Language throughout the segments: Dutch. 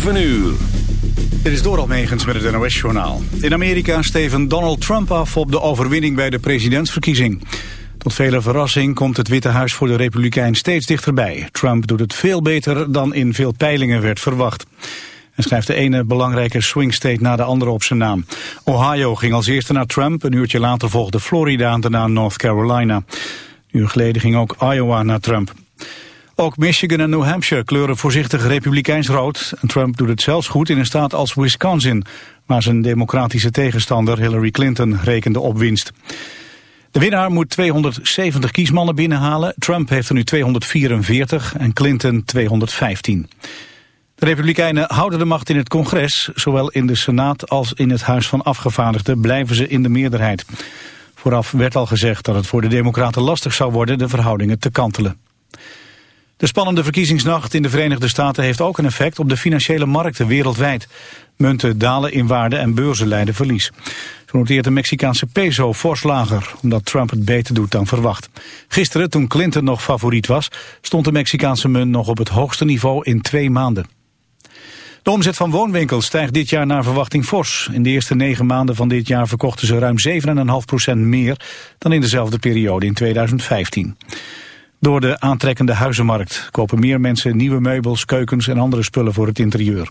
7 uur. Dit is Doral Megens met het NOS-journaal. In Amerika steven Donald Trump af op de overwinning bij de presidentsverkiezing. Tot vele verrassing komt het Witte Huis voor de Republikein steeds dichterbij. Trump doet het veel beter dan in veel peilingen werd verwacht. En schrijft de ene belangrijke swing state na de andere op zijn naam. Ohio ging als eerste naar Trump, een uurtje later volgde Florida en daarna North Carolina. Een uur geleden ging ook Iowa naar Trump. Ook Michigan en New Hampshire kleuren voorzichtig republikeins rood. En Trump doet het zelfs goed in een staat als Wisconsin... waar zijn democratische tegenstander Hillary Clinton rekende op winst. De winnaar moet 270 kiesmannen binnenhalen. Trump heeft er nu 244 en Clinton 215. De Republikeinen houden de macht in het congres. Zowel in de Senaat als in het Huis van Afgevaardigden blijven ze in de meerderheid. Vooraf werd al gezegd dat het voor de Democraten lastig zou worden de verhoudingen te kantelen. De spannende verkiezingsnacht in de Verenigde Staten heeft ook een effect op de financiële markten wereldwijd. Munten dalen in waarde en beurzen leiden verlies. Zo noteert de Mexicaanse peso fors lager, omdat Trump het beter doet dan verwacht. Gisteren, toen Clinton nog favoriet was, stond de Mexicaanse munt nog op het hoogste niveau in twee maanden. De omzet van woonwinkels stijgt dit jaar naar verwachting fors. In de eerste negen maanden van dit jaar verkochten ze ruim 7,5% meer dan in dezelfde periode in 2015. Door de aantrekkende huizenmarkt kopen meer mensen nieuwe meubels, keukens en andere spullen voor het interieur.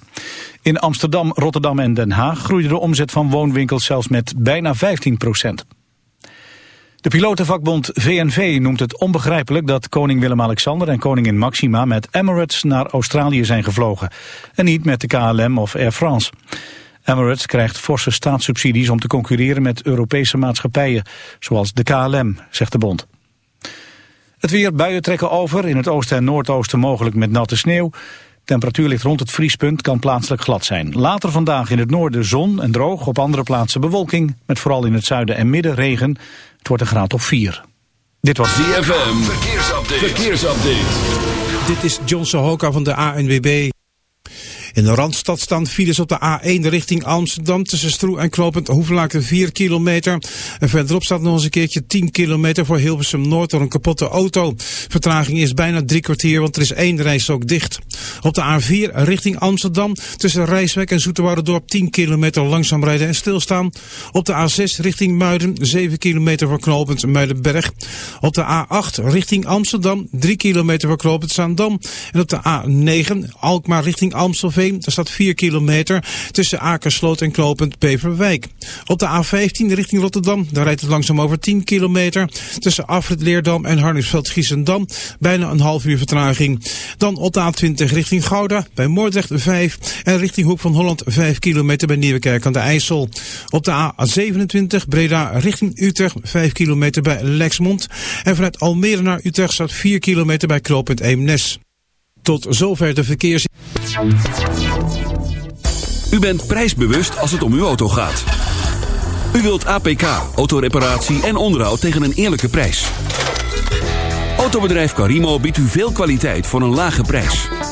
In Amsterdam, Rotterdam en Den Haag groeide de omzet van woonwinkels zelfs met bijna 15 procent. De pilotenvakbond VNV noemt het onbegrijpelijk dat koning Willem-Alexander en koningin Maxima met Emirates naar Australië zijn gevlogen en niet met de KLM of Air France. Emirates krijgt forse staatssubsidies om te concurreren met Europese maatschappijen, zoals de KLM, zegt de bond. Het weer, buien trekken over, in het oosten en noordoosten mogelijk met natte sneeuw. Temperatuur ligt rond het vriespunt, kan plaatselijk glad zijn. Later vandaag in het noorden zon en droog, op andere plaatsen bewolking... met vooral in het zuiden en midden regen. Het wordt een graad of 4. Dit was DFM. Verkeersupdate. Verkeersupdate. Dit is John Sohoka van de ANWB. In de Randstad staan files op de A1 richting Amsterdam tussen Stroe en Knopend Hoeflaken 4 kilometer. En verderop staat nog eens een keertje 10 kilometer voor Hilversum Noord door een kapotte auto. Vertraging is bijna drie kwartier, want er is één reis ook dicht. Op de A4 richting Amsterdam tussen Rijswijk en Dorp 10 kilometer langzaam rijden en stilstaan. Op de A6 richting Muiden 7 kilometer voor Knopend Muidenberg. Op de A8 richting Amsterdam 3 kilometer voor Knopend Zaandam. En op de A9 Alkmaar richting Amstelveen er staat 4 kilometer tussen Akersloot en Klopend Beverwijk. Op de A15 richting Rotterdam, daar rijdt het langzaam over 10 kilometer. Tussen Afrit Leerdam en Harningsveld-Giessendam. Bijna een half uur vertraging. Dan op de A20 richting Gouda, bij Moordrecht 5. En richting Hoek van Holland 5 kilometer bij Nieuwekerk aan de IJssel. Op de A27 Breda richting Utrecht 5 kilometer bij Lexmond. En vanuit Almere naar Utrecht staat 4 kilometer bij Klopend Eemnes. Tot zover de verkeers... U bent prijsbewust als het om uw auto gaat. U wilt APK, autoreparatie en onderhoud tegen een eerlijke prijs. Autobedrijf Carimo biedt u veel kwaliteit voor een lage prijs.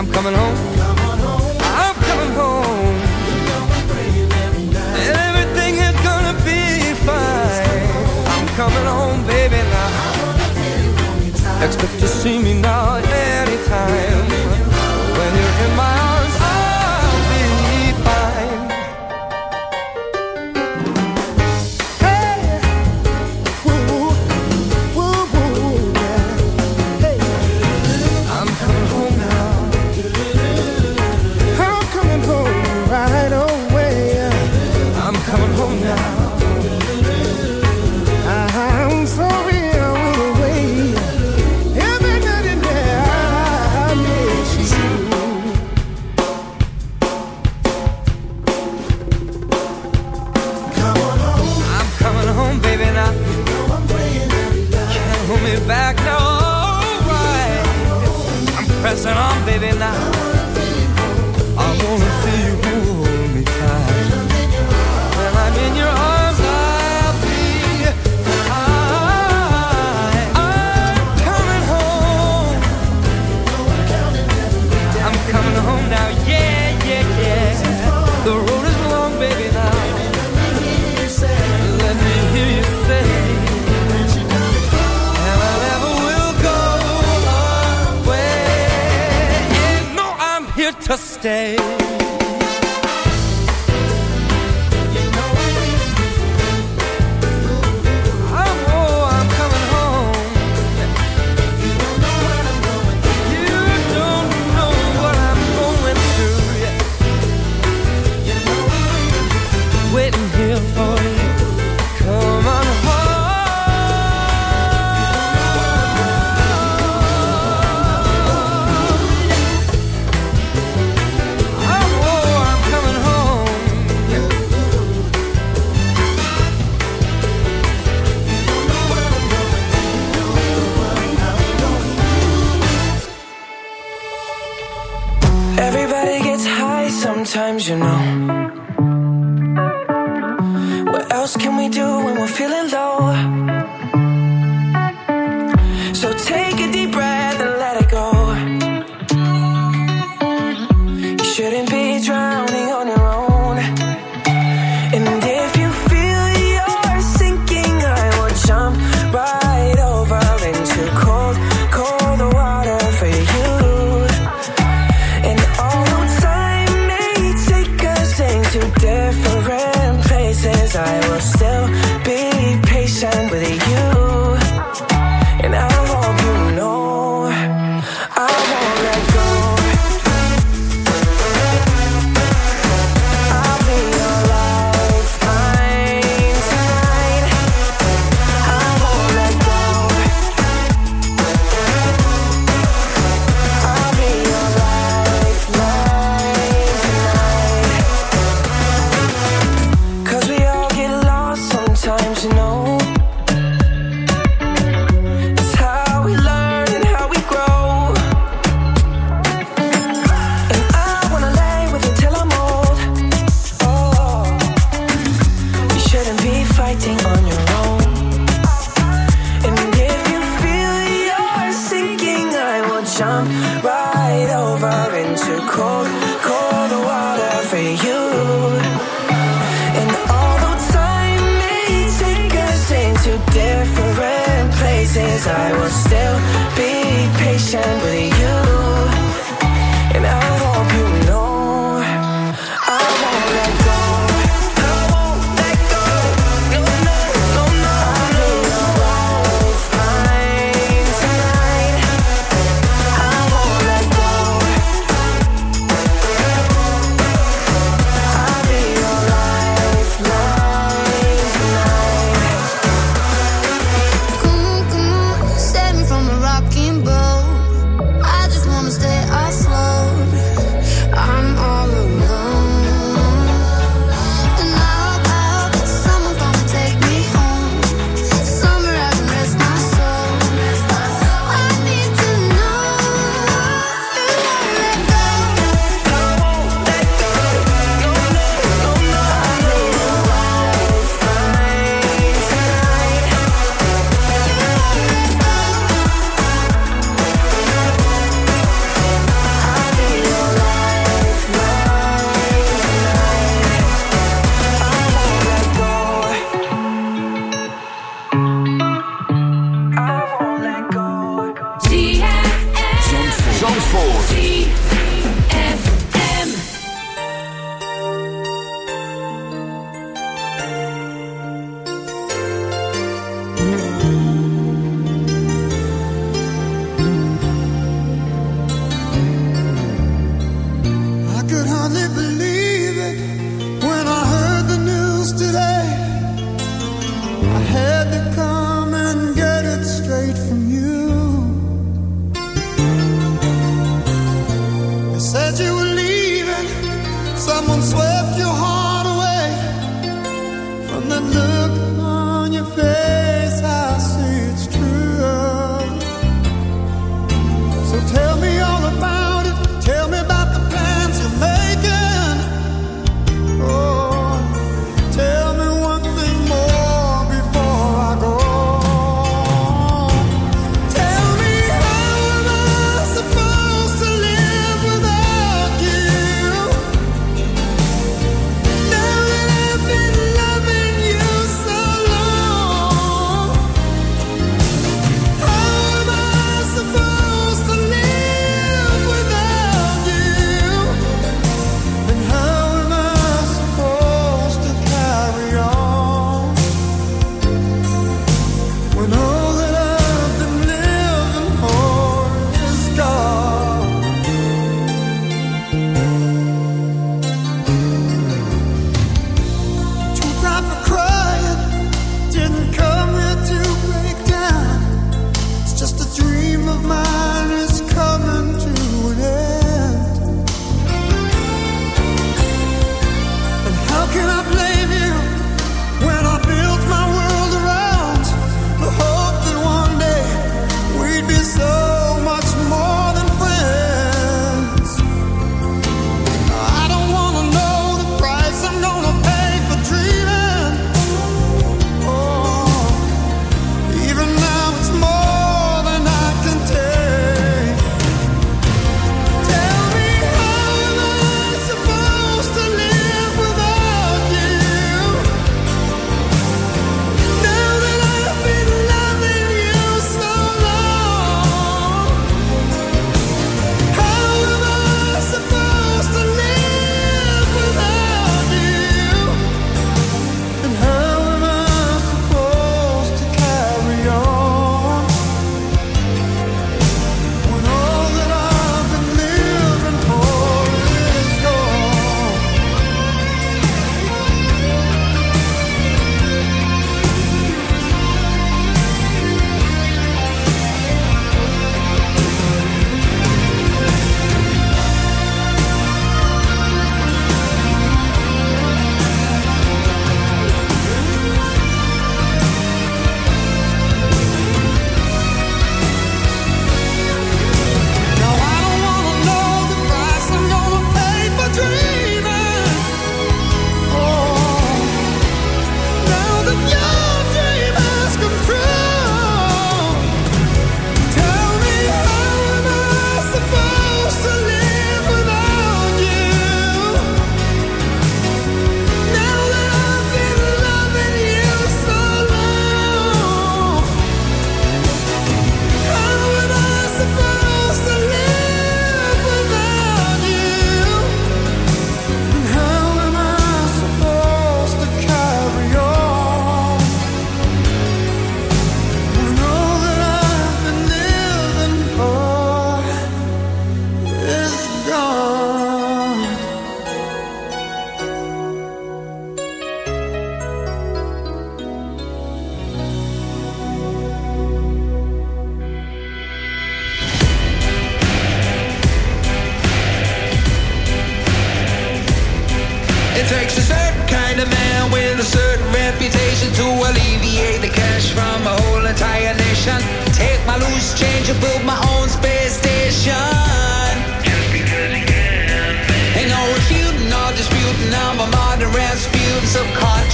I'm coming home. I'm coming home. And everything is gonna be fine. I'm coming home, baby, now. Expect to see me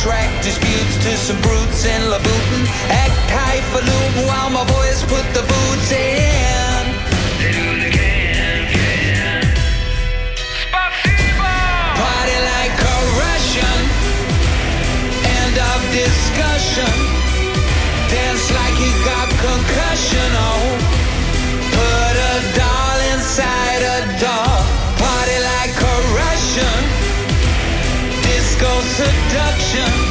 track disputes to some brutes in Labutin. Act high for while my boys put the boots in. Seduction.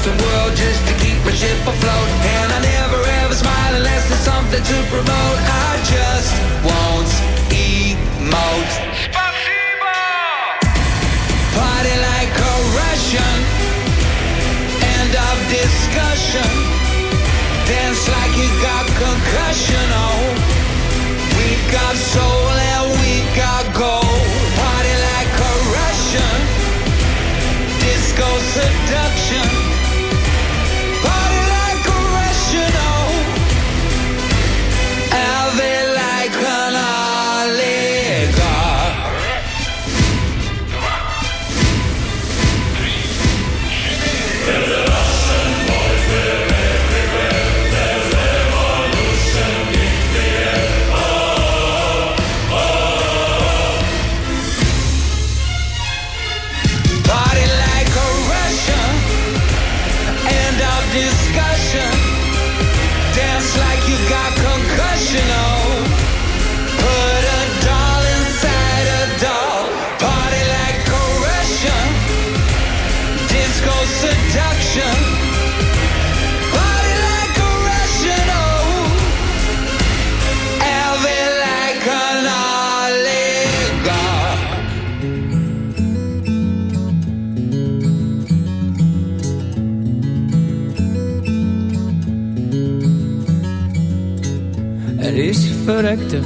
Half the world just to keep my ship afloat, and I never ever smile unless there's something to promote. I just won't emote. Party like a Russian. End of discussion. Dance like you got concussion. Oh,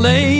Alleen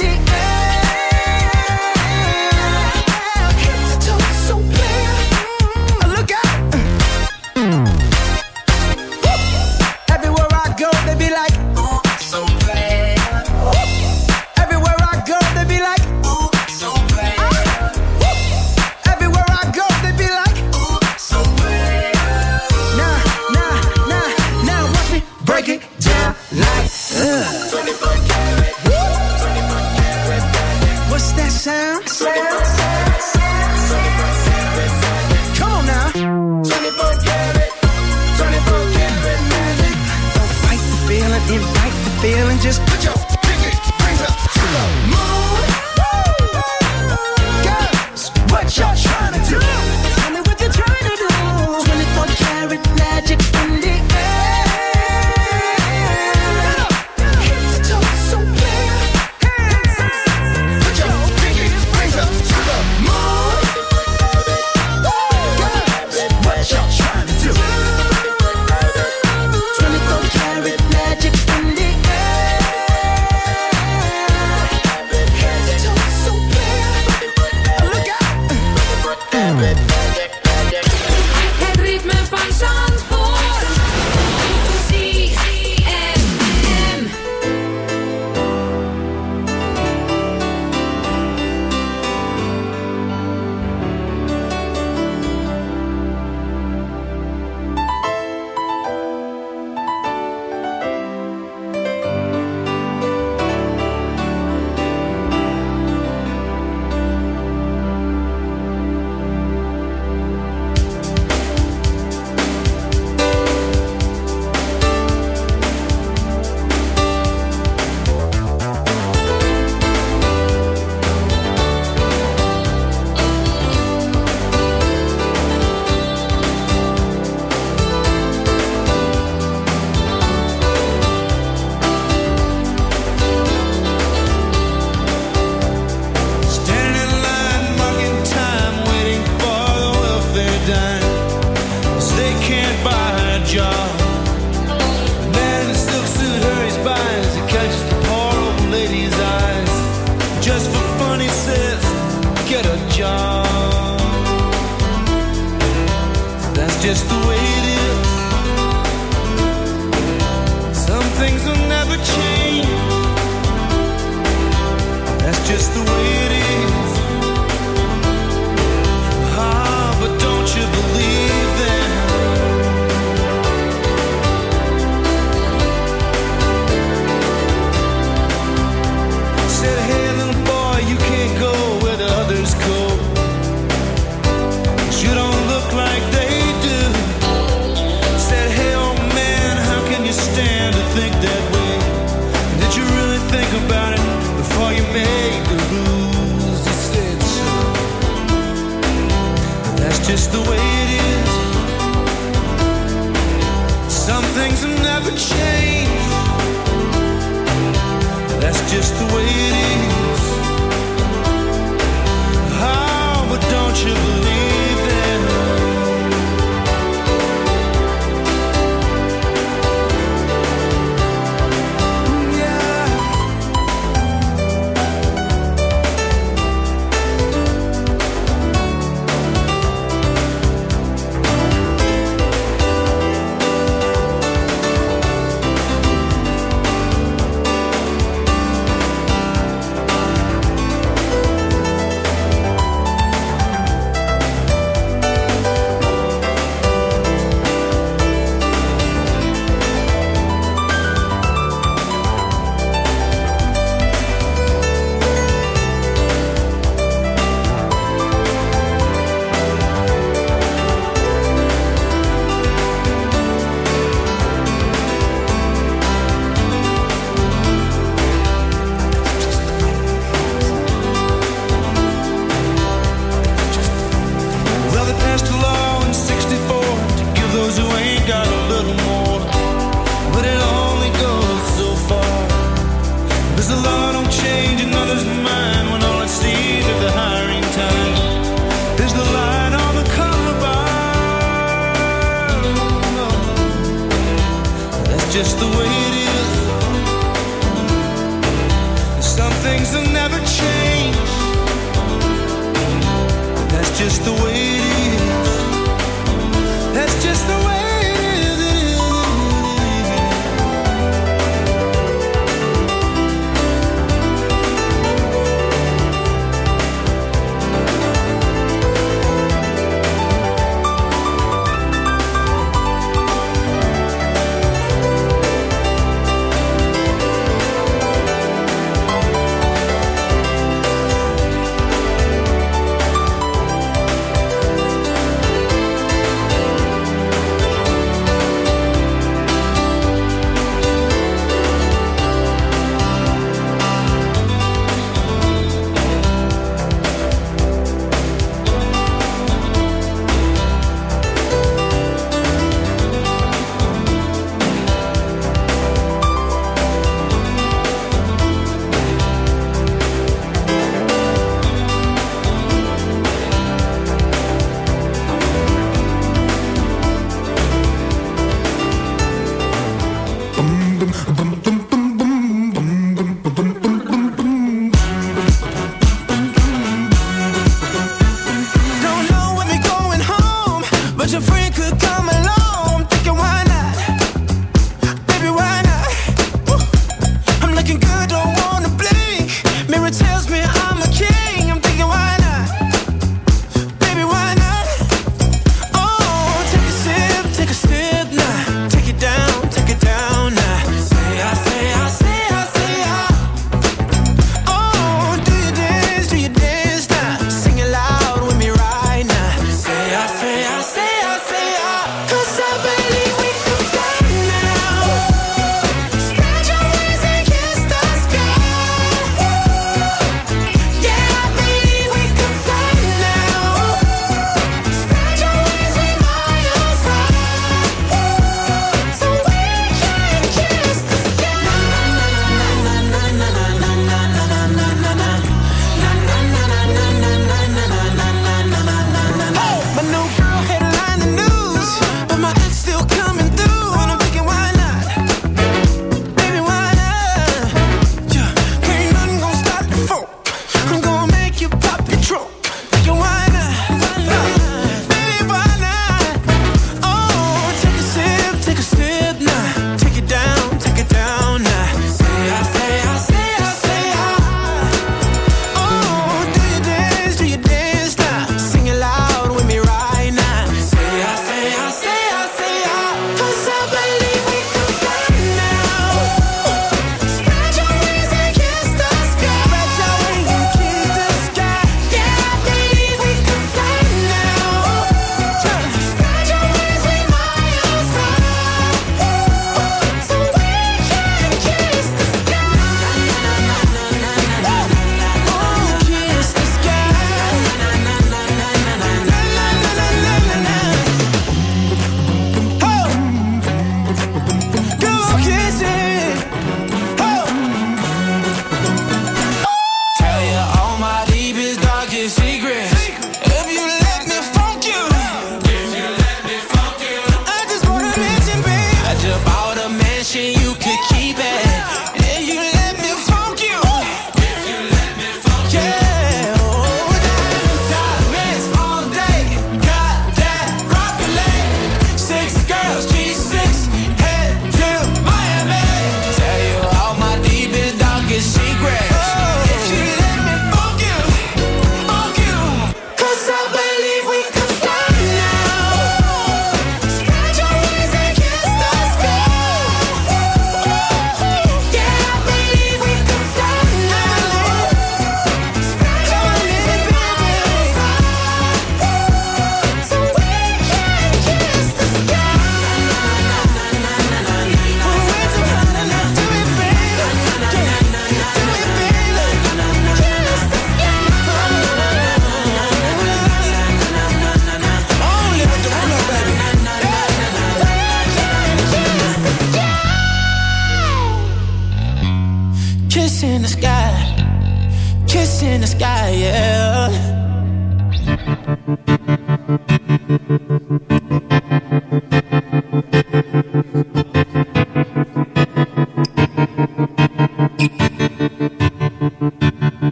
things have never changed.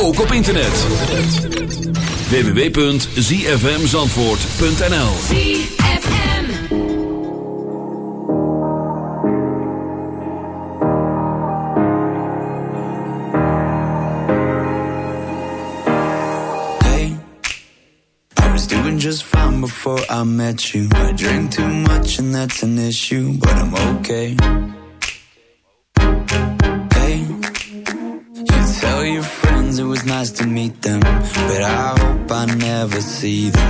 ook op internet. www.zfmzandvoort.nl ZFM Hey, I was doing just fine before I met you. I drink too much and that's an issue, but I'm okay. see them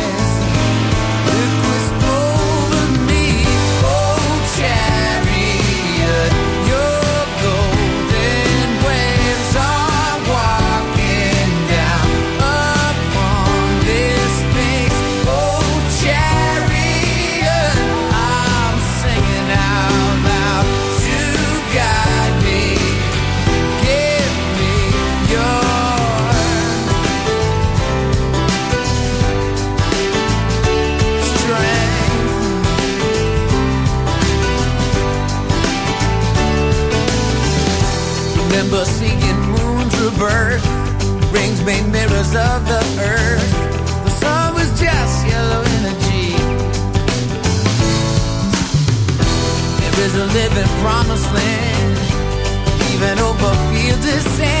of the earth. The sun was just yellow energy. A living promised land, even over fields of sand.